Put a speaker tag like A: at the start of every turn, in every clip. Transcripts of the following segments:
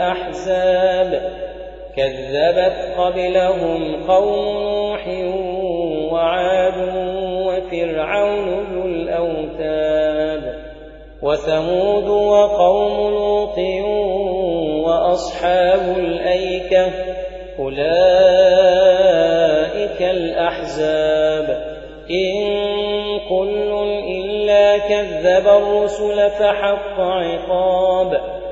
A: الأحزاب. كذبت قبلهم قوم نوح وعاد وفرعون ذو الأوتاد. وثمود وقوم لوط وأصحاب الأيكة. أولئك الأحزاب. إن كل إلا كذب الرسل فحق عقاب.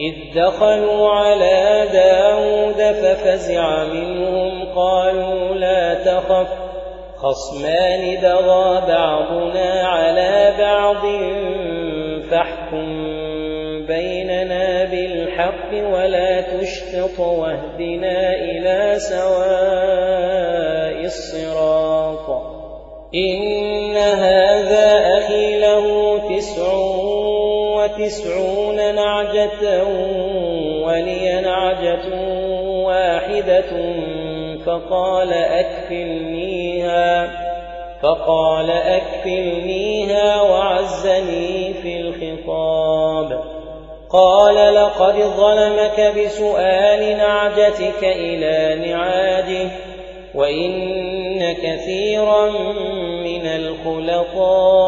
A: إذ دخلوا على داود ففزع منهم قالوا لا تخف خصمان بغى بعضنا على بعض فاحكم بيننا بالحق ولا تشتط واهدنا إلى سواء الصراط. إن هذا وتسعون نعجة ولي نعجة واحدة فقال أكفلنيها فقال أكفلنيها وعزني في الخطاب. قال لقد ظلمك بسؤال نعجتك إلى نعاجه وإن كثيرا من الخلطاء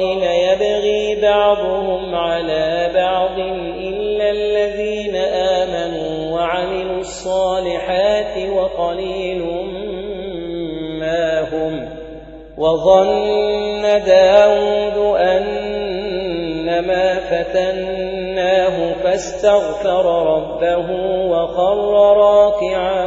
A: ليبغي بعضهم على بعض إلا الذين آمنوا وعملوا الصالحات وقليل ما هم وظن داود أنما فتناه فاستغفر ربه وخر راكعا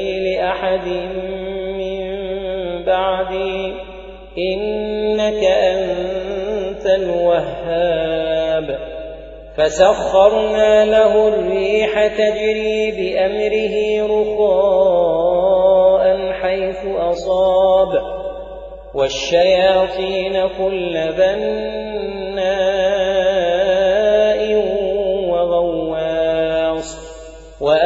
A: لأحد من بعدي إنك أنت الوهاب. فسخرنا له الريح تجري بأمره رخاء حيث أصاب. والشياطين كل بناء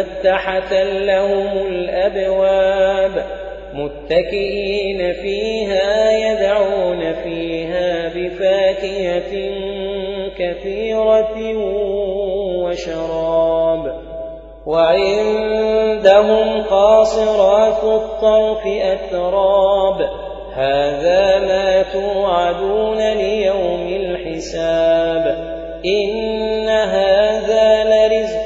A: مفتحة لهم الأبواب متكئين فيها يدعون فيها بفاكهة كثيرة وشراب وعندهم قاصرات الطرف أتراب هذا ما توعدون ليوم الحساب إن هذا لرزقنا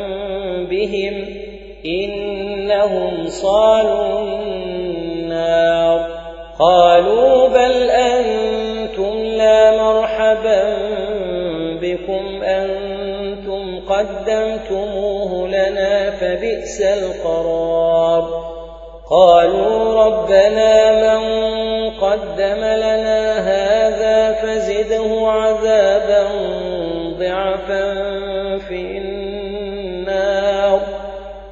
A: بهم إنهم صالوا النار. قالوا بل أنتم لا مرحبا بكم أنتم قدمتموه لنا فبئس القرار. قالوا ربنا من قدم لنا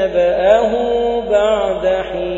A: نبأه بعد حين